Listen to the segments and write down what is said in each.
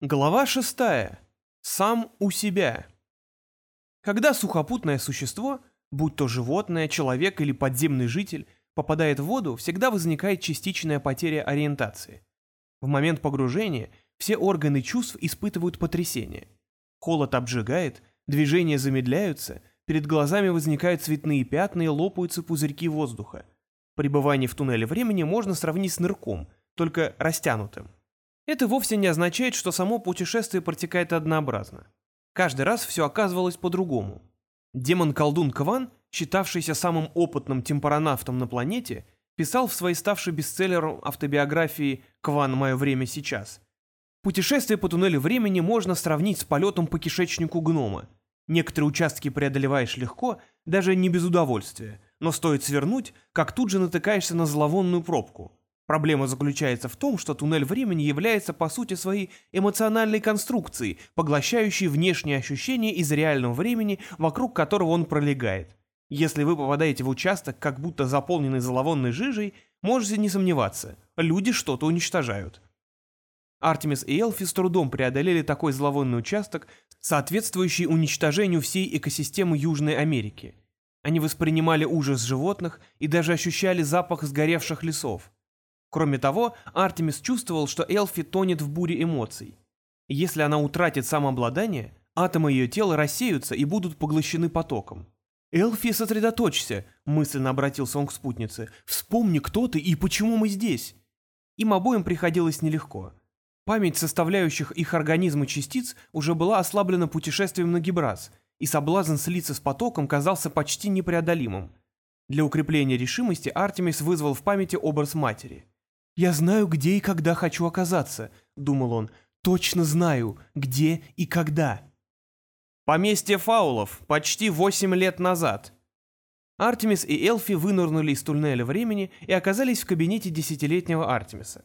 Глава шестая. Сам у себя. Когда сухопутное существо, будь то животное, человек или подземный житель, попадает в воду, всегда возникает частичная потеря ориентации. В момент погружения все органы чувств испытывают потрясение. Холод обжигает, движения замедляются, перед глазами возникают цветные пятна и лопаются пузырьки воздуха. Пребывание в туннеле времени можно сравнить с нырком, только растянутым. Это вовсе не означает, что само путешествие протекает однообразно. Каждый раз все оказывалось по-другому. Демон-колдун Кван, считавшийся самым опытным темпоронавтом на планете, писал в своей ставшей бестселлером автобиографии «Кван. Мое время сейчас». Путешествие по туннелю времени можно сравнить с полетом по кишечнику гнома. Некоторые участки преодолеваешь легко, даже не без удовольствия, но стоит свернуть, как тут же натыкаешься на зловонную пробку – Проблема заключается в том, что туннель времени является по сути своей эмоциональной конструкцией, поглощающей внешние ощущения из реального времени, вокруг которого он пролегает. Если вы попадаете в участок, как будто заполненный зловонной жижей, можете не сомневаться, люди что-то уничтожают. Артемис и Элфи с трудом преодолели такой зловонный участок, соответствующий уничтожению всей экосистемы Южной Америки. Они воспринимали ужас животных и даже ощущали запах сгоревших лесов. Кроме того, Артемис чувствовал, что Элфи тонет в буре эмоций. Если она утратит самообладание, атомы ее тела рассеются и будут поглощены потоком. «Элфи, сосредоточься!» — мысленно обратился он к спутнице. «Вспомни, кто ты и почему мы здесь!» Им обоим приходилось нелегко. Память составляющих их организмы частиц уже была ослаблена путешествием на Гибраз, и соблазн слиться с потоком казался почти непреодолимым. Для укрепления решимости Артемис вызвал в памяти образ матери — «Я знаю, где и когда хочу оказаться», — думал он. «Точно знаю, где и когда». Поместье фаулов почти восемь лет назад. Артемис и Элфи вынырнули из туннеля времени и оказались в кабинете десятилетнего Артемиса.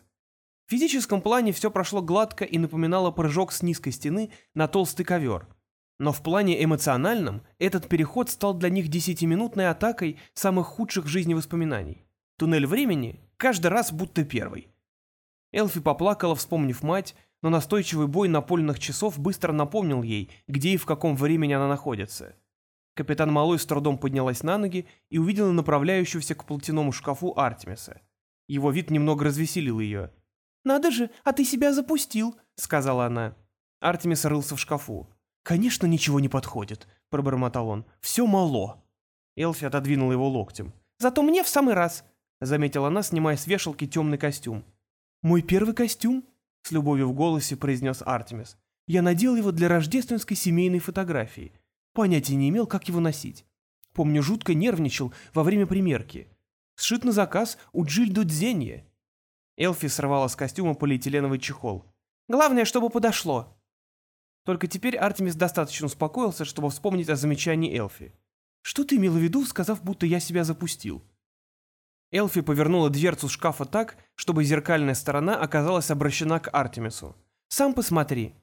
В физическом плане все прошло гладко и напоминало прыжок с низкой стены на толстый ковер. Но в плане эмоциональном этот переход стал для них десятиминутной атакой самых худших в жизни воспоминаний. Туннель времени каждый раз будто первый. Элфи поплакала, вспомнив мать, но настойчивый бой напольных часов быстро напомнил ей, где и в каком времени она находится. Капитан Малой с трудом поднялась на ноги и увидела направляющегося к платяному шкафу Артемиса. Его вид немного развеселил ее. «Надо же, а ты себя запустил», — сказала она. Артемис рылся в шкафу. «Конечно, ничего не подходит», — пробормотал он. «Все мало». Элфи отодвинул его локтем. «Зато мне в самый раз заметила она, снимая с вешалки темный костюм. «Мой первый костюм?» — с любовью в голосе произнес Артемис. «Я надел его для рождественской семейной фотографии. Понятия не имел, как его носить. Помню, жутко нервничал во время примерки. Сшит на заказ у Джильдо Дзенье». Элфи сорвала с костюма полиэтиленовый чехол. «Главное, чтобы подошло». Только теперь Артемис достаточно успокоился, чтобы вспомнить о замечании Элфи. «Что ты имел в виду, сказав, будто я себя запустил?» Элфи повернула дверцу шкафа так, чтобы зеркальная сторона оказалась обращена к Артемису. «Сам посмотри».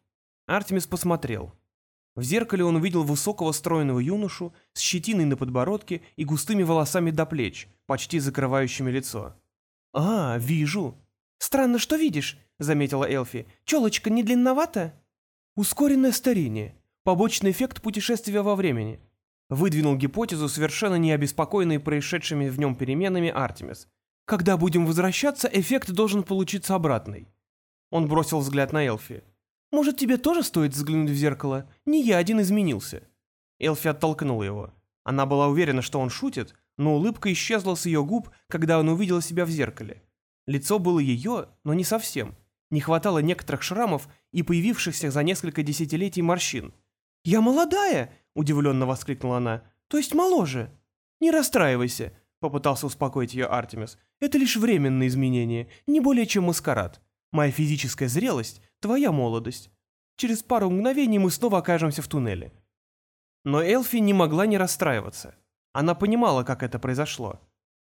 Артемис посмотрел. В зеркале он увидел высокого стройного юношу с щетиной на подбородке и густыми волосами до плеч, почти закрывающими лицо. «А, вижу». «Странно, что видишь», — заметила Элфи. «Челочка не длинновата?» «Ускоренное старение. Побочный эффект путешествия во времени. Выдвинул гипотезу, совершенно не обеспокоенный происшедшими в нем переменами Артемис. «Когда будем возвращаться, эффект должен получиться обратный». Он бросил взгляд на Элфи. «Может, тебе тоже стоит взглянуть в зеркало? Не я один изменился». Элфи оттолкнула его. Она была уверена, что он шутит, но улыбка исчезла с ее губ, когда он увидел себя в зеркале. Лицо было ее, но не совсем. Не хватало некоторых шрамов и появившихся за несколько десятилетий морщин. «Я молодая!» — удивленно воскликнула она. «То есть моложе?» «Не расстраивайся», — попытался успокоить ее Артемис. «Это лишь временные изменения, не более чем маскарад. Моя физическая зрелость — твоя молодость. Через пару мгновений мы снова окажемся в туннеле». Но Элфи не могла не расстраиваться. Она понимала, как это произошло.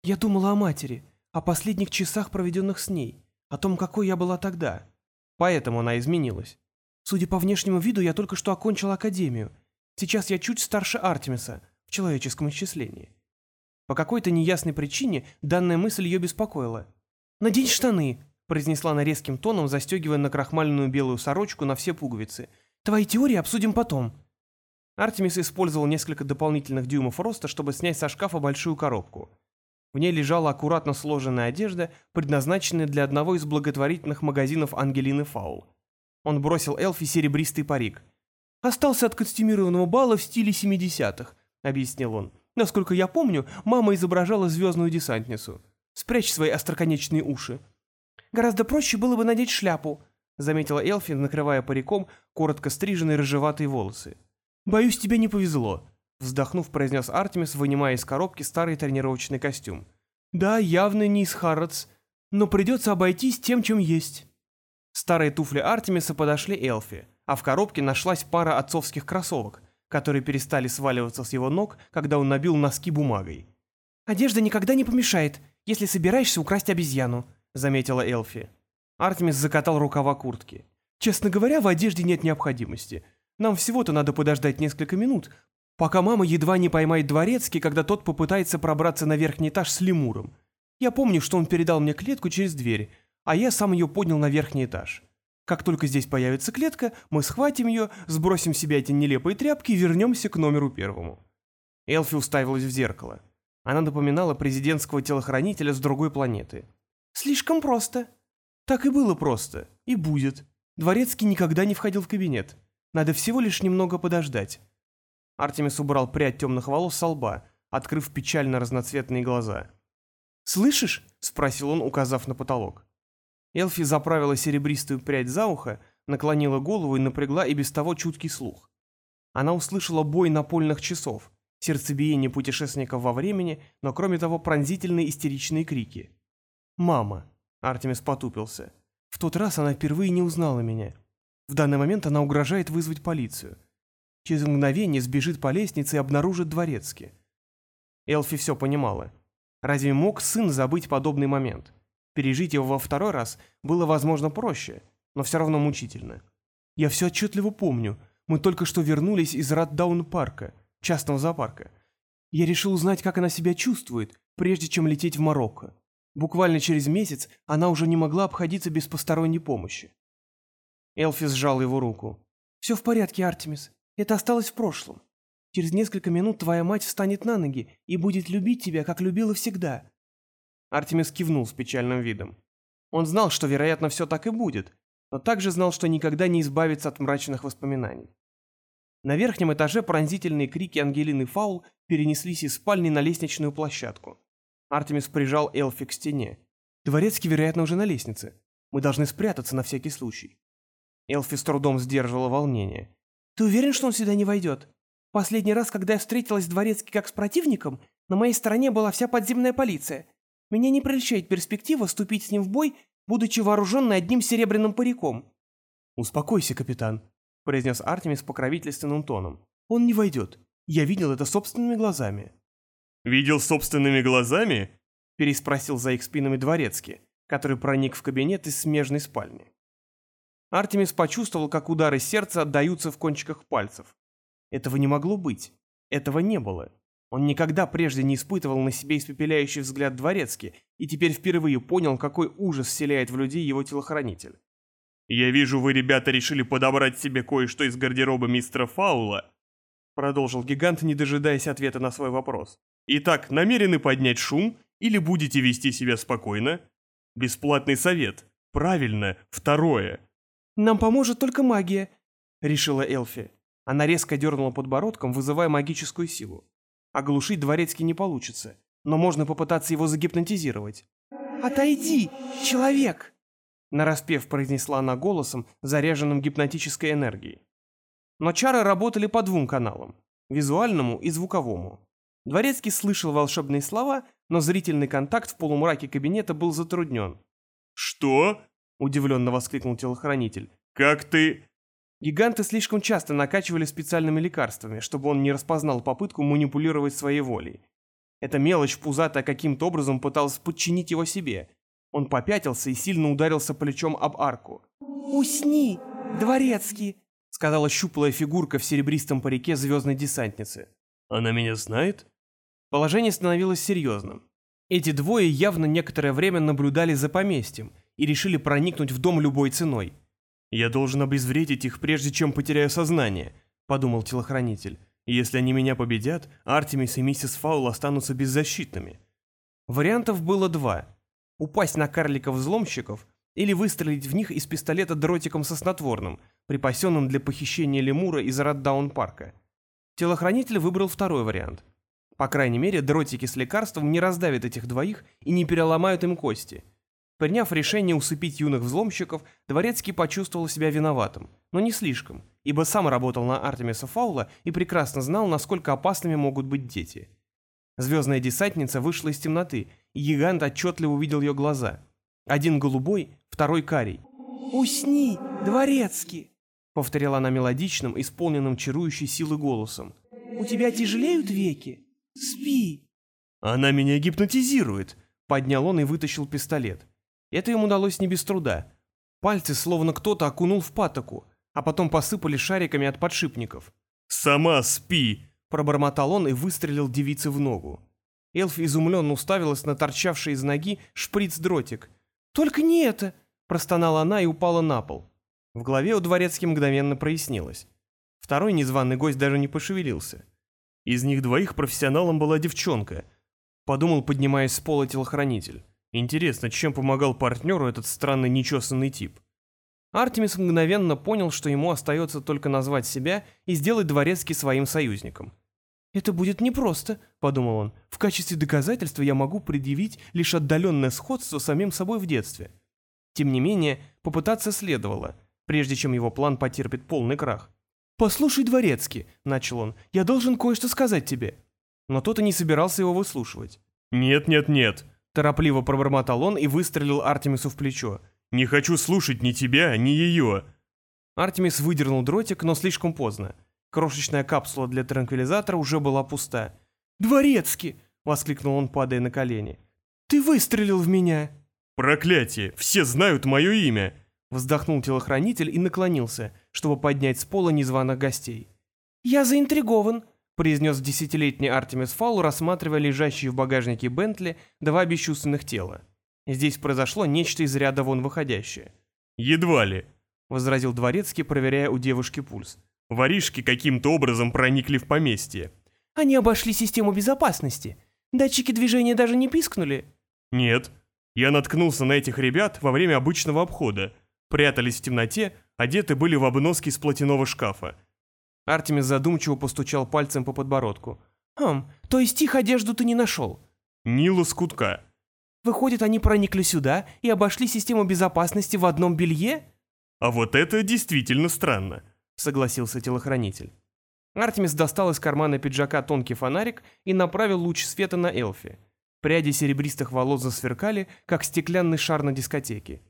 «Я думала о матери, о последних часах, проведенных с ней, о том, какой я была тогда. Поэтому она изменилась. Судя по внешнему виду, я только что окончила академию, Сейчас я чуть старше Артемиса в человеческом исчислении. По какой-то неясной причине данная мысль ее беспокоила. «Надень штаны», — произнесла она резким тоном, застегивая накрахмаленную белую сорочку на все пуговицы. «Твои теории обсудим потом». Артемис использовал несколько дополнительных дюймов роста, чтобы снять со шкафа большую коробку. В ней лежала аккуратно сложенная одежда, предназначенная для одного из благотворительных магазинов Ангелины Фаул. Он бросил Элфи серебристый парик. «Остался от костюмированного бала в стиле 70-х», — объяснил он. «Насколько я помню, мама изображала звездную десантницу. Спрячь свои остроконечные уши». «Гораздо проще было бы надеть шляпу», — заметила Элфи, накрывая париком коротко стриженные рыжеватые волосы. «Боюсь, тебе не повезло», — вздохнув, произнес Артемис, вынимая из коробки старый тренировочный костюм. «Да, явно не из Харротс, но придется обойтись тем, чем есть». Старые туфли Артемиса подошли Элфи, а в коробке нашлась пара отцовских кроссовок, которые перестали сваливаться с его ног, когда он набил носки бумагой. «Одежда никогда не помешает, если собираешься украсть обезьяну», — заметила Элфи. Артемис закатал рукава куртки. «Честно говоря, в одежде нет необходимости. Нам всего-то надо подождать несколько минут, пока мама едва не поймает дворецкий, когда тот попытается пробраться на верхний этаж с лемуром. Я помню, что он передал мне клетку через дверь, а я сам ее поднял на верхний этаж. Как только здесь появится клетка, мы схватим ее, сбросим с себя эти нелепые тряпки и вернемся к номеру первому». Элфи уставилась в зеркало. Она напоминала президентского телохранителя с другой планеты. «Слишком просто». «Так и было просто. И будет. Дворецкий никогда не входил в кабинет. Надо всего лишь немного подождать. Артемис убрал прядь темных волос со лба, открыв печально разноцветные глаза. «Слышишь?» — спросил он, указав на потолок. Элфи заправила серебристую прядь за ухо, наклонила голову и напрягла и без того чуткий слух. Она услышала бой напольных часов, сердцебиение путешественников во времени, но кроме того пронзительные истеричные крики. «Мама!» — Артемис потупился. «В тот раз она впервые не узнала меня. В данный момент она угрожает вызвать полицию. Через мгновение сбежит по лестнице и обнаружит дворецки. Элфи все понимала. Разве мог сын забыть подобный момент? Пережить его во второй раз было, возможно, проще, но все равно мучительно. Я все отчетливо помню. Мы только что вернулись из Раддаун-парка, частного зоопарка. Я решил узнать, как она себя чувствует, прежде чем лететь в Марокко. Буквально через месяц она уже не могла обходиться без посторонней помощи. Элфи сжал его руку. «Все в порядке, Артемис. Это осталось в прошлом. Через несколько минут твоя мать встанет на ноги и будет любить тебя, как любила всегда». Артемис кивнул с печальным видом. Он знал, что, вероятно, все так и будет, но также знал, что никогда не избавится от мрачных воспоминаний. На верхнем этаже пронзительные крики Ангелины Фаул перенеслись из спальни на лестничную площадку. Артемис прижал Элфи к стене. «Дворецкий, вероятно, уже на лестнице. Мы должны спрятаться на всякий случай». Элфи с трудом сдерживала волнение. «Ты уверен, что он сюда не войдет? Последний раз, когда я встретилась с Дворецки как с противником, на моей стороне была вся подземная полиция. Меня не прельщает перспектива вступить с ним в бой, будучи вооруженной одним серебряным париком». «Успокойся, капитан», — произнес Артемис покровительственным тоном. «Он не войдет. Я видел это собственными глазами». «Видел собственными глазами?» — переспросил за их спинами Дворецкий, который проник в кабинет из смежной спальни. Артемис почувствовал, как удары сердца отдаются в кончиках пальцев. Этого не могло быть. Этого не было. Он никогда прежде не испытывал на себе испепеляющий взгляд дворецки и теперь впервые понял, какой ужас вселяет в людей его телохранитель. «Я вижу, вы, ребята, решили подобрать себе кое-что из гардероба мистера Фаула», продолжил гигант, не дожидаясь ответа на свой вопрос. «Итак, намерены поднять шум или будете вести себя спокойно? Бесплатный совет. Правильно, второе. «Нам поможет только магия», — решила Элфи. Она резко дернула подбородком, вызывая магическую силу. Оглушить дворецкий не получится, но можно попытаться его загипнотизировать. «Отойди, человек!» Нараспев произнесла она голосом, заряженным гипнотической энергией. Но чары работали по двум каналам – визуальному и звуковому. Дворецкий слышал волшебные слова, но зрительный контакт в полумраке кабинета был затруднен. «Что?» — удивленно воскликнул телохранитель. «Как ты...» Гиганты слишком часто накачивали специальными лекарствами, чтобы он не распознал попытку манипулировать своей волей. Эта мелочь пузатая каким-то образом пыталась подчинить его себе. Он попятился и сильно ударился плечом об арку. «Усни, дворецкий!» — сказала щуплая фигурка в серебристом парике звездной десантницы. «Она меня знает?» Положение становилось серьезным. Эти двое явно некоторое время наблюдали за поместьем, и решили проникнуть в дом любой ценой. «Я должен обезвредить их, прежде чем потеряю сознание», — подумал телохранитель. «Если они меня победят, Артемис и миссис Фаул останутся беззащитными». Вариантов было два. Упасть на карликов-взломщиков или выстрелить в них из пистолета дротиком со снотворным, припасенным для похищения лемура из Раддаун-парка. Телохранитель выбрал второй вариант. По крайней мере, дротики с лекарством не раздавят этих двоих и не переломают им кости — Приняв решение усыпить юных взломщиков, Дворецкий почувствовал себя виноватым, но не слишком, ибо сам работал на Артемиса Фаула и прекрасно знал, насколько опасными могут быть дети. Звездная десантница вышла из темноты, и гигант отчетливо увидел ее глаза. Один голубой, второй карий. «Усни, Дворецкий!» — повторяла она мелодичным, исполненным чарующей силы голосом. «У тебя тяжелеют веки? Спи!» «Она меня гипнотизирует!» — поднял он и вытащил пистолет. Это им удалось не без труда. Пальцы словно кто-то окунул в патоку, а потом посыпали шариками от подшипников. «Сама спи!» — пробормотал он и выстрелил девице в ногу. Эльф изумленно уставилась на торчавший из ноги шприц-дротик. «Только не это!» — простонала она и упала на пол. В голове у дворецки мгновенно прояснилось. Второй незваный гость даже не пошевелился. Из них двоих профессионалом была девчонка. Подумал, поднимаясь с пола телохранитель. Интересно, чем помогал партнеру этот странный нечесанный тип? Артемис мгновенно понял, что ему остается только назвать себя и сделать дворецкий своим союзником. «Это будет непросто», — подумал он. «В качестве доказательства я могу предъявить лишь отдаленное сходство с самим собой в детстве». Тем не менее, попытаться следовало, прежде чем его план потерпит полный крах. «Послушай, дворецкий», — начал он, — «я должен кое-что сказать тебе». Но тот и не собирался его выслушивать. «Нет, нет, нет», Торопливо пробормотал он и выстрелил Артемису в плечо. «Не хочу слушать ни тебя, ни ее!» Артемис выдернул дротик, но слишком поздно. Крошечная капсула для транквилизатора уже была пуста. «Дворецкий!» — воскликнул он, падая на колени. «Ты выстрелил в меня!» «Проклятие! Все знают мое имя!» Вздохнул телохранитель и наклонился, чтобы поднять с пола незваных гостей. «Я заинтригован», произнес десятилетний Артемис Фаул, рассматривая лежащие в багажнике Бентли два бесчувственных тела. Здесь произошло нечто из ряда вон выходящее. «Едва ли», — возразил Дворецкий, проверяя у девушки пульс. «Воришки каким-то образом проникли в поместье». «Они обошли систему безопасности. Датчики движения даже не пискнули». «Нет. Я наткнулся на этих ребят во время обычного обхода. Прятались в темноте, одеты были в обноски из платяного шкафа. Артемис задумчиво постучал пальцем по подбородку. «Хм, то есть их одежду ты не нашел?» «Ни лоскутка». «Выходит, они проникли сюда и обошли систему безопасности в одном белье?» «А вот это действительно странно», — согласился телохранитель. Артемис достал из кармана пиджака тонкий фонарик и направил луч света на Элфи. Пряди серебристых волос засверкали, как стеклянный шар на дискотеке.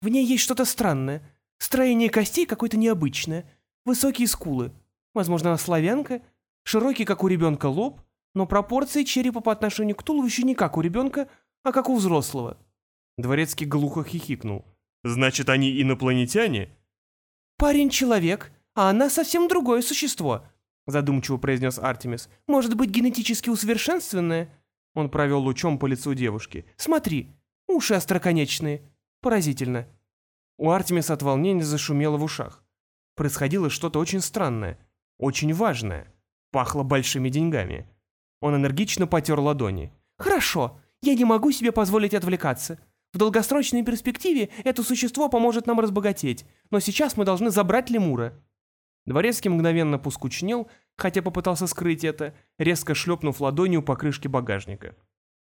«В ней есть что-то странное. Строение костей какое-то необычное. Высокие скулы, Возможно, она славянка, широкий, как у ребенка, лоб, но пропорции черепа по отношению к туловищу не как у ребенка, а как у взрослого. Дворецкий глухо хихикнул. «Значит, они инопланетяне?» «Парень — человек, а она совсем другое существо», — задумчиво произнес Артемис. «Может быть, генетически усовершенствованное?» Он провел лучом по лицу девушки. «Смотри, уши остроконечные. Поразительно». У Артемиса от волнения зашумело в ушах. Происходило что-то очень странное. Очень важное. Пахло большими деньгами. Он энергично потер ладони. «Хорошо, я не могу себе позволить отвлекаться. В долгосрочной перспективе это существо поможет нам разбогатеть, но сейчас мы должны забрать лемура». Дворецкий мгновенно поскучнел, хотя попытался скрыть это, резко шлепнув ладонью по крышке багажника.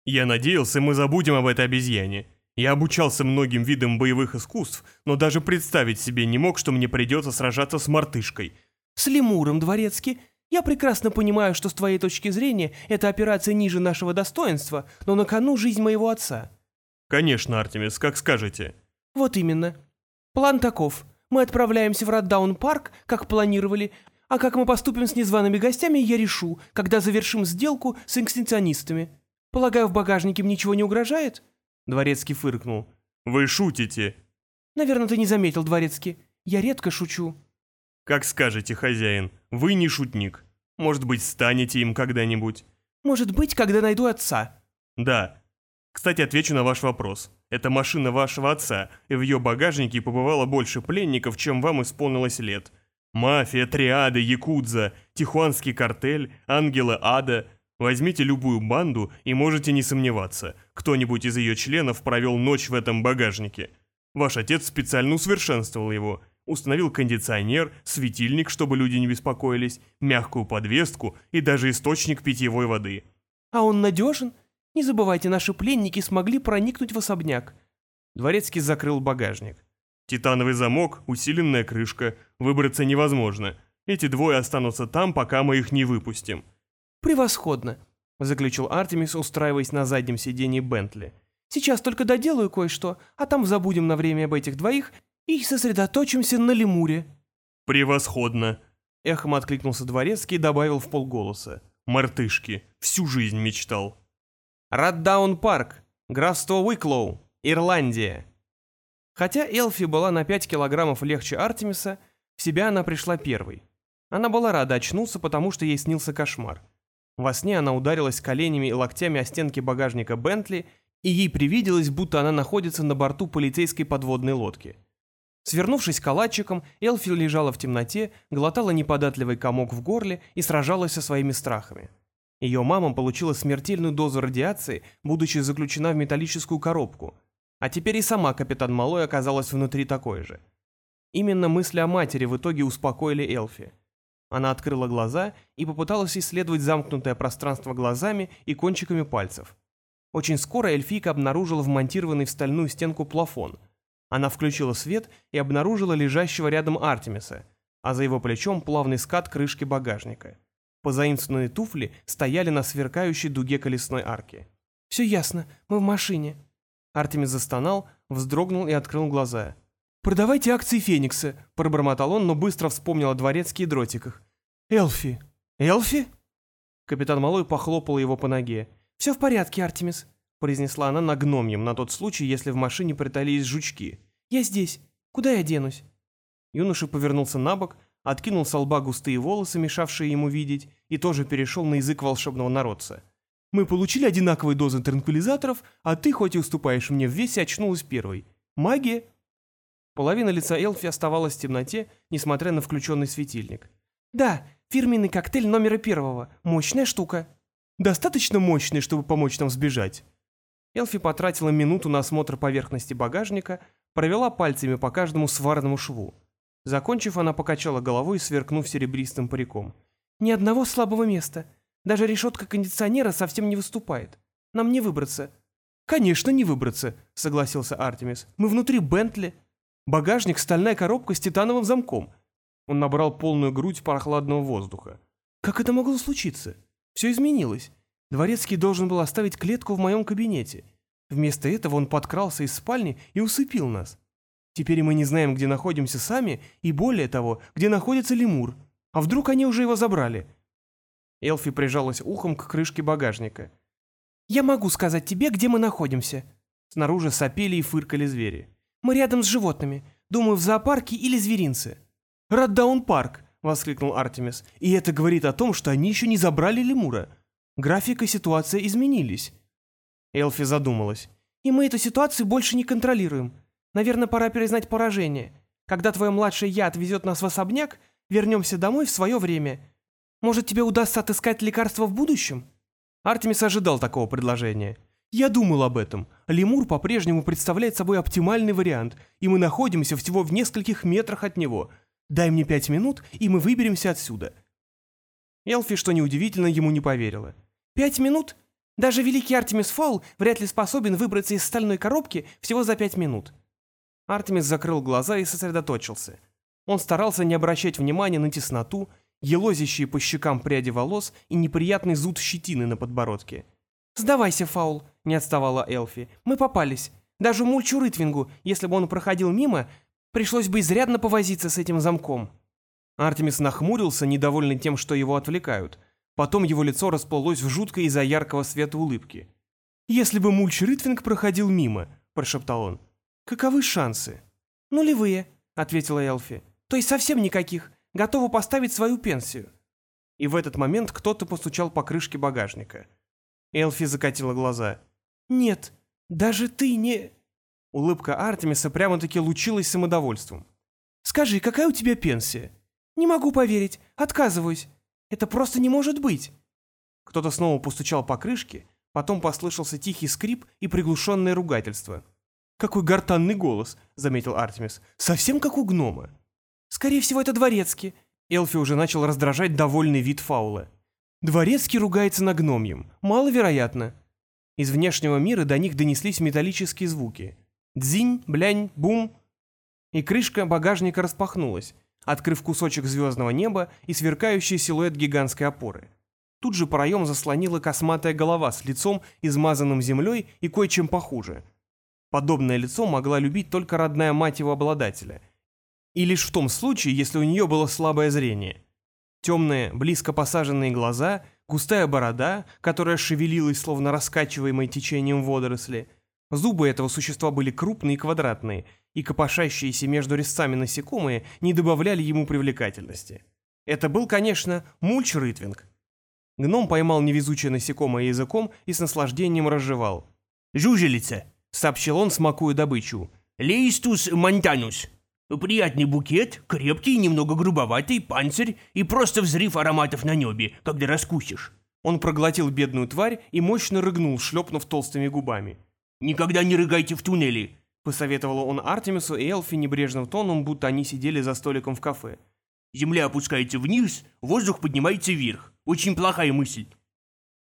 «Я надеялся, мы забудем об этой обезьяне. Я обучался многим видам боевых искусств, но даже представить себе не мог, что мне придется сражаться с мартышкой, с лемуром, дворецкий. Я прекрасно понимаю, что с твоей точки зрения эта операция ниже нашего достоинства, но на кону жизнь моего отца». «Конечно, Артемис, как скажете». «Вот именно. План таков. Мы отправляемся в Раддаун-парк, как планировали, а как мы поступим с незваными гостями, я решу, когда завершим сделку с экстенционистами. Полагаю, в багажнике им ничего не угрожает?» Дворецкий фыркнул. «Вы шутите?» «Наверное, ты не заметил, Дворецкий. Я редко шучу». «Как скажете, хозяин, вы не шутник. Может быть, станете им когда-нибудь?» «Может быть, когда найду отца». «Да. Кстати, отвечу на ваш вопрос. Это машина вашего отца, и в ее багажнике побывало больше пленников, чем вам исполнилось лет. Мафия, триады, якудза, тихуанский картель, ангелы ада. Возьмите любую банду и можете не сомневаться, кто-нибудь из ее членов провел ночь в этом багажнике. Ваш отец специально усовершенствовал его, установил кондиционер, светильник, чтобы люди не беспокоились, мягкую подвеску и даже источник питьевой воды. А он надежен? Не забывайте, наши пленники смогли проникнуть в особняк. Дворецкий закрыл багажник. Титановый замок, усиленная крышка. Выбраться невозможно. Эти двое останутся там, пока мы их не выпустим. Превосходно, заключил Артемис, устраиваясь на заднем сиденье Бентли. Сейчас только доделаю кое-что, а там забудем на время об этих двоих и сосредоточимся на лемуре. Превосходно, эхом откликнулся дворецкий и добавил в полголоса. Мартышки, всю жизнь мечтал. Раддаун Парк, графство Уиклоу, Ирландия. Хотя Элфи была на 5 килограммов легче Артемиса, в себя она пришла первой. Она была рада очнуться, потому что ей снился кошмар. Во сне она ударилась коленями и локтями о стенки багажника Бентли, и ей привиделось, будто она находится на борту полицейской подводной лодки. Свернувшись калачиком, Элфи лежала в темноте, глотала неподатливый комок в горле и сражалась со своими страхами. Ее мама получила смертельную дозу радиации, будучи заключена в металлическую коробку. А теперь и сама капитан Малой оказалась внутри такой же. Именно мысли о матери в итоге успокоили Элфи. Она открыла глаза и попыталась исследовать замкнутое пространство глазами и кончиками пальцев. Очень скоро эльфийка обнаружила вмонтированный в стальную стенку плафон. Она включила свет и обнаружила лежащего рядом Артемиса, а за его плечом плавный скат крышки багажника. Позаимствованные туфли стояли на сверкающей дуге колесной арки. «Все ясно, мы в машине». Артемис застонал, вздрогнул и открыл глаза. «Продавайте акции Феникса», — пробормотал он, но быстро вспомнил о дворецке и дротиках. «Элфи». «Элфи?» Капитан Малой похлопал его по ноге. «Все в порядке, Артемис», — произнесла она на гномьем, на тот случай, если в машине притались жучки. «Я здесь. Куда я денусь?» Юноша повернулся на бок, откинул с лба густые волосы, мешавшие ему видеть, и тоже перешел на язык волшебного народца. «Мы получили одинаковые дозы транквилизаторов, а ты, хоть и уступаешь мне в весе, очнулась первой. Магия!» Половина лица Элфи оставалась в темноте, несмотря на включенный светильник. «Да, фирменный коктейль номера первого. Мощная штука». «Достаточно мощный, чтобы помочь нам сбежать?» Элфи потратила минуту на осмотр поверхности багажника, провела пальцами по каждому сварному шву. Закончив, она покачала головой, сверкнув серебристым париком. «Ни одного слабого места. Даже решетка кондиционера совсем не выступает. Нам не выбраться». «Конечно, не выбраться», — согласился Артемис. «Мы внутри Бентли. Багажник — стальная коробка с титановым замком». Он набрал полную грудь прохладного воздуха. «Как это могло случиться? Все изменилось. Дворецкий должен был оставить клетку в моем кабинете. Вместо этого он подкрался из спальни и усыпил нас. Теперь мы не знаем, где находимся сами, и более того, где находится лемур. А вдруг они уже его забрали?» Элфи прижалась ухом к крышке багажника. «Я могу сказать тебе, где мы находимся». Снаружи сопели и фыркали звери. «Мы рядом с животными. Думаю, в зоопарке или зверинце». «Раддаун-парк!» — воскликнул Артемис. «И это говорит о том, что они еще не забрали лемура. График и ситуация изменились». Элфи задумалась. «И мы эту ситуацию больше не контролируем. Наверное, пора признать поражение. Когда твой младший я отвезет нас в особняк, вернемся домой в свое время. Может, тебе удастся отыскать лекарство в будущем?» Артемис ожидал такого предложения. «Я думал об этом. Лемур по-прежнему представляет собой оптимальный вариант, и мы находимся всего в нескольких метрах от него. Дай мне пять минут, и мы выберемся отсюда». Элфи, что неудивительно, ему не поверила. «Пять минут? Даже великий Артемис Фаул вряд ли способен выбраться из стальной коробки всего за пять минут. Артемис закрыл глаза и сосредоточился. Он старался не обращать внимания на тесноту, елозящие по щекам пряди волос и неприятный зуд щетины на подбородке. «Сдавайся, Фаул», — не отставала Элфи. «Мы попались. Даже Мульчу Рытвингу, если бы он проходил мимо, пришлось бы изрядно повозиться с этим замком». Артемис нахмурился, недовольный тем, что его отвлекают. Потом его лицо расплылось в жуткой из-за яркого света улыбки. «Если бы Мульч Рытвинг проходил мимо», — прошептал он, Каковы шансы? Нулевые, ответила Элфи. То есть совсем никаких. Готова поставить свою пенсию. И в этот момент кто-то постучал по крышке багажника. Элфи закатила глаза. «Нет», Даже ты не...» Улыбка Артемиса прямо-таки лучилась самодовольством. «Скажи, какая у тебя пенсия?» «Не могу поверить. Отказываюсь. Это просто не может быть». Кто-то снова постучал по крышке, потом послышался тихий скрип и приглушенное ругательство. «Какой гортанный голос», — заметил Артемис. «Совсем как у гнома». «Скорее всего, это дворецкий». Элфи уже начал раздражать довольный вид фаула. «Дворецкий ругается на гномьем. Маловероятно». Из внешнего мира до них донеслись металлические звуки. Дзинь, блянь, бум. И крышка багажника распахнулась, открыв кусочек звездного неба и сверкающий силуэт гигантской опоры. Тут же проем заслонила косматая голова с лицом, измазанным землей и кое-чем похуже. Подобное лицо могла любить только родная мать его обладателя. И лишь в том случае, если у нее было слабое зрение. Темные, близко посаженные глаза, густая борода, которая шевелилась, словно раскачиваемой течением водоросли, Зубы этого существа были крупные и квадратные, и копошащиеся между резцами насекомые не добавляли ему привлекательности. Это был, конечно, мульч-рытвинг. Гном поймал невезучее насекомое языком и с наслаждением разжевал. «Жужелица», — сообщил он, смакуя добычу. «Леистус монтанус. Приятный букет, крепкий, немного грубоватый, панцирь и просто взрыв ароматов на небе, когда раскусишь». Он проглотил бедную тварь и мощно рыгнул, шлепнув толстыми губами. «Никогда не рыгайте в туннеле», — посоветовал он Артемису и Элфи небрежным тоном, будто они сидели за столиком в кафе. «Земля опускается вниз, воздух поднимается вверх. Очень плохая мысль».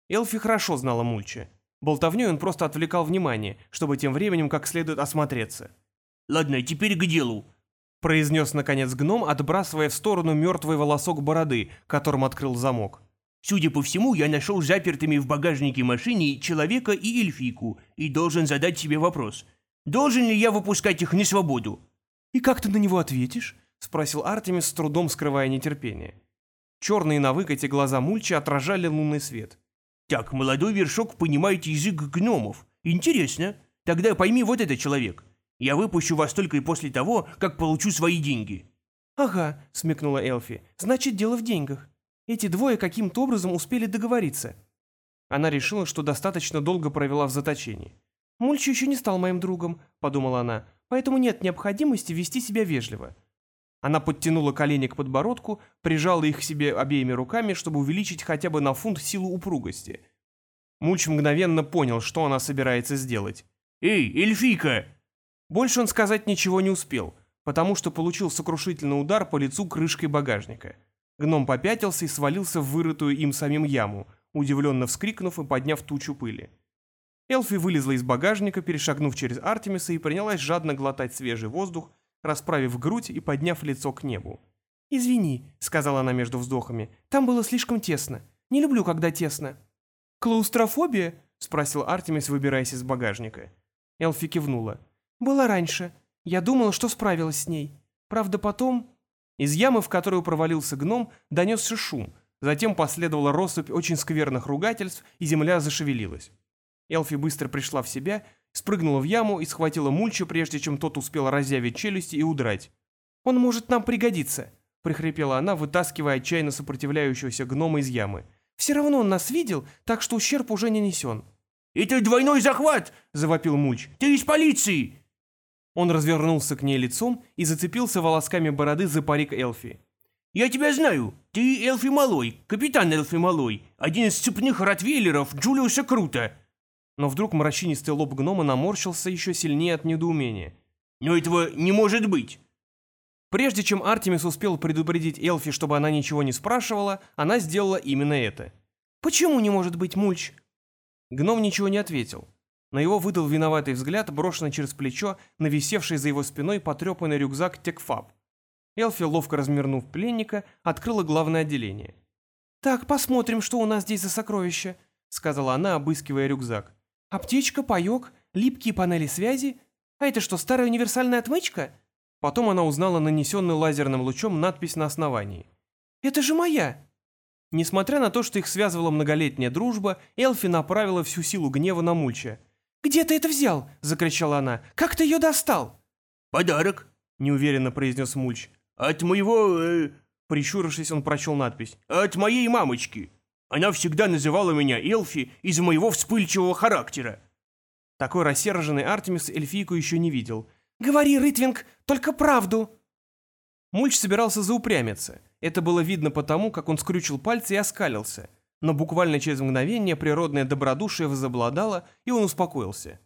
Элфи хорошо знала Мульча. Болтовней он просто отвлекал внимание, чтобы тем временем как следует осмотреться. «Ладно, теперь к делу», — произнес наконец гном, отбрасывая в сторону мертвый волосок бороды, которым открыл замок. Судя по всему, я нашел запертыми в багажнике машины человека и эльфийку и должен задать себе вопрос. Должен ли я выпускать их на свободу? «И как ты на него ответишь?» — спросил Артемис, с трудом скрывая нетерпение. Черные на выкате глаза Мульча отражали лунный свет. «Так, молодой вершок понимает язык гномов. Интересно. Тогда пойми вот это, человек. Я выпущу вас только и после того, как получу свои деньги». «Ага», — смекнула Элфи. «Значит, дело в деньгах». Эти двое каким-то образом успели договориться. Она решила, что достаточно долго провела в заточении. «Мульч еще не стал моим другом», — подумала она, «поэтому нет необходимости вести себя вежливо». Она подтянула колени к подбородку, прижала их к себе обеими руками, чтобы увеличить хотя бы на фунт силу упругости. Мульч мгновенно понял, что она собирается сделать. «Эй, эльфийка!» Больше он сказать ничего не успел, потому что получил сокрушительный удар по лицу крышкой багажника. Гном попятился и свалился в вырытую им самим яму, удивленно вскрикнув и подняв тучу пыли. Элфи вылезла из багажника, перешагнув через Артемиса и принялась жадно глотать свежий воздух, расправив грудь и подняв лицо к небу. «Извини», — сказала она между вздохами, — «там было слишком тесно. Не люблю, когда тесно». «Клаустрофобия?» — спросил Артемис, выбираясь из багажника. Элфи кивнула. «Была раньше. Я думала, что справилась с ней. Правда, потом...» Из ямы, в которую провалился гном, донесся шум. Затем последовала россыпь очень скверных ругательств, и земля зашевелилась. Элфи быстро пришла в себя, спрыгнула в яму и схватила Мульча, прежде чем тот успел разъявить челюсти и удрать. «Он может нам пригодиться», — прихрипела она, вытаскивая отчаянно сопротивляющегося гнома из ямы. «Все равно он нас видел, так что ущерб уже не несен». «Это двойной захват!» — завопил Мульч. «Ты из полиции!» Он развернулся к ней лицом и зацепился волосками бороды за парик Элфи. «Я тебя знаю. Ты Элфи Малой, капитан Элфи Малой, один из цепных ротвейлеров Джулиуса Крута». Но вдруг морщинистый лоб гнома наморщился еще сильнее от недоумения. «Но этого не может быть!» Прежде чем Артемис успел предупредить Элфи, чтобы она ничего не спрашивала, она сделала именно это. «Почему не может быть мульч?» Гном ничего не ответил. На его выдал виноватый взгляд, брошенный через плечо на висевший за его спиной потрепанный рюкзак Текфаб. Элфи, ловко размернув пленника, открыла главное отделение. «Так, посмотрим, что у нас здесь за сокровища», — сказала она, обыскивая рюкзак. «Аптечка, паёк, липкие панели связи. А это что, старая универсальная отмычка?» Потом она узнала нанесенную лазерным лучом надпись на основании. «Это же моя!» Несмотря на то, что их связывала многолетняя дружба, Элфи направила всю силу гнева на Мульча — «Где ты это взял?» — закричала она. «Как ты ее достал?» «Подарок», — неуверенно произнес Мульч. «От моего...» э... Прищурившись, он прочел надпись. «От моей мамочки. Она всегда называла меня Элфи из-за моего вспыльчивого характера». Такой рассерженный Артемис эльфийку еще не видел. «Говори, Рытвинг, только правду!» Мульч собирался заупрямиться. Это было видно потому, как он скрючил пальцы и оскалился. Но буквально через мгновение природное добродушие возобладало, и он успокоился.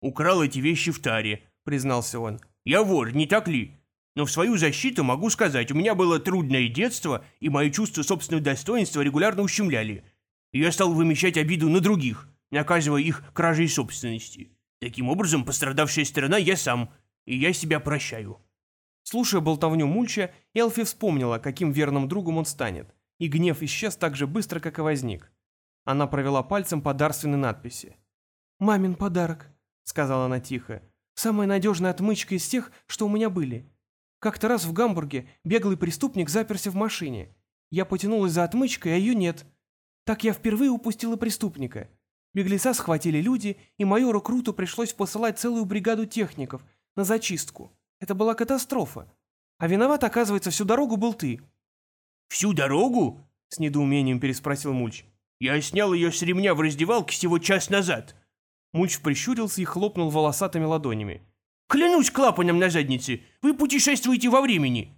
«Украл эти вещи в таре», — признался он. «Я вор, не так ли? Но в свою защиту могу сказать, у меня было трудное детство, и мое чувство собственного достоинства регулярно ущемляли. И я стал вымещать обиду на других, наказывая их кражей собственности. Таким образом, пострадавшая сторона я сам, и я себя прощаю». Слушая болтовню Мульча, Элфи вспомнила, каким верным другом он станет, и гнев исчез так же быстро, как и возник. Она провела пальцем по дарственной надписи. «Мамин подарок», — сказала она тихо. «Самая надежная отмычка из тех, что у меня были. Как-то раз в Гамбурге беглый преступник заперся в машине. Я потянулась за отмычкой, а ее нет. Так я впервые упустила преступника. Беглеца схватили люди, и майору Круту пришлось посылать целую бригаду техников на зачистку. Это была катастрофа. А виноват, оказывается, всю дорогу был ты». «Всю дорогу?» — с недоумением переспросил Мульч. «Я снял ее с ремня в раздевалке всего час назад». Мульч прищурился и хлопнул волосатыми ладонями. «Клянусь клапаном на заднице, вы путешествуете во времени!»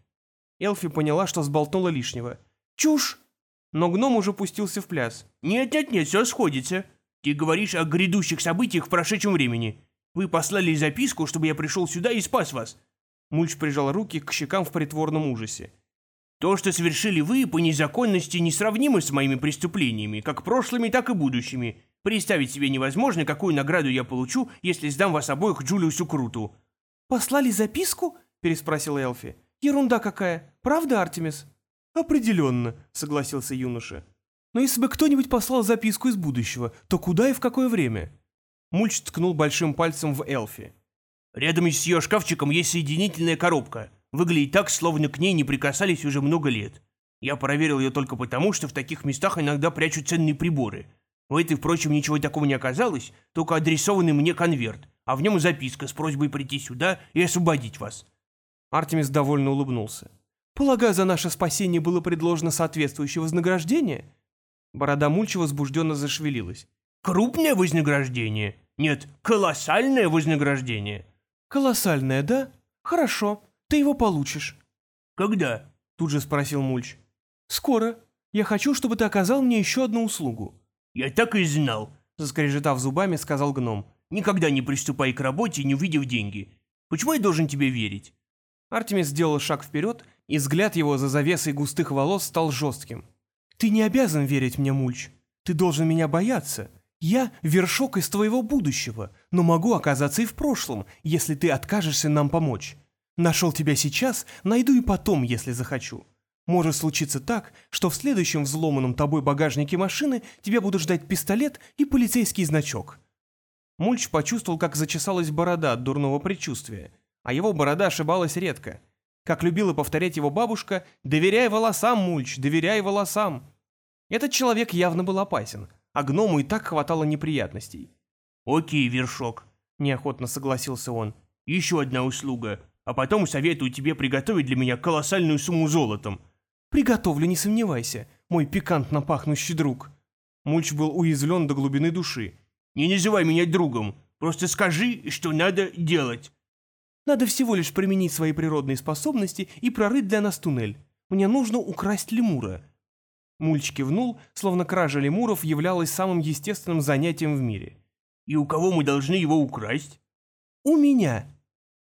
Элфи поняла, что сболтнула лишнего. «Чушь!» Но гном уже пустился в пляс. «Нет-нет-нет, все сходится. Ты говоришь о грядущих событиях в прошедшем времени. Вы послали записку, чтобы я пришел сюда и спас вас». Мульч прижал руки к щекам в притворном ужасе. «То, что совершили вы, по незаконности несравнимо с моими преступлениями, как прошлыми, так и будущими. Представить себе невозможно, какую награду я получу, если сдам вас обоих Джулиусу Круту». «Послали записку?» — переспросил Элфи. «Ерунда какая. Правда, Артемис?» «Определенно», — согласился юноша. «Но если бы кто-нибудь послал записку из будущего, то куда и в какое время?» Мульч ткнул большим пальцем в Элфи. «Рядом с ее шкафчиком есть соединительная коробка. Выглядит так, словно к ней не прикасались уже много лет. Я проверил ее только потому, что в таких местах иногда прячут ценные приборы. В этой, впрочем, ничего такого не оказалось, только адресованный мне конверт, а в нем записка с просьбой прийти сюда и освободить вас». Артемис довольно улыбнулся. «Полагаю, за наше спасение было предложено соответствующее вознаграждение?» Борода Мульча возбужденно зашевелилась. «Крупное вознаграждение? Нет, колоссальное вознаграждение». «Колоссальное, да? Хорошо, ты его получишь». «Когда?» — тут же спросил Мульч. «Скоро. Я хочу, чтобы ты оказал мне еще одну услугу». «Я так и знал», — заскрежетав зубами, сказал гном. «Никогда не приступай к работе, не увидев деньги. Почему я должен тебе верить?» Артемис сделал шаг вперед, и взгляд его за завесой густых волос стал жестким. «Ты не обязан верить мне, Мульч. Ты должен меня бояться. Я — вершок из твоего будущего, но могу оказаться и в прошлом, если ты откажешься нам помочь. Нашел тебя сейчас, найду и потом, если захочу. Может случиться так, что в следующем взломанном тобой багажнике машины тебя будут ждать пистолет и полицейский значок». Мульч почувствовал, как зачесалась борода от дурного предчувствия, а его борода ошибалась редко. Как любила повторять его бабушка, «Доверяй волосам, Мульч, доверяй волосам». Этот человек явно был опасен, а гному и так хватало неприятностей. «Окей, вершок», — неохотно согласился он. «Еще одна услуга, а потом советую тебе приготовить для меня колоссальную сумму золотом». «Приготовлю, не сомневайся, мой пикантно пахнущий друг». Мульч был уязвлен до глубины души. «Не называй меня другом, просто скажи, что надо делать». «Надо всего лишь применить свои природные способности и прорыть для нас туннель. Мне нужно украсть лемура». Мульч кивнул, словно кража лемуров являлась самым естественным занятием в мире. «И у кого мы должны его украсть?» «У меня».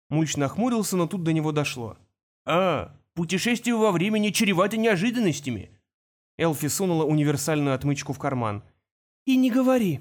Мульч нахмурился, но тут до него дошло. «А, Путешествие во времени чревато неожиданностями». Элфи сунула универсальную отмычку в карман. «И не говори.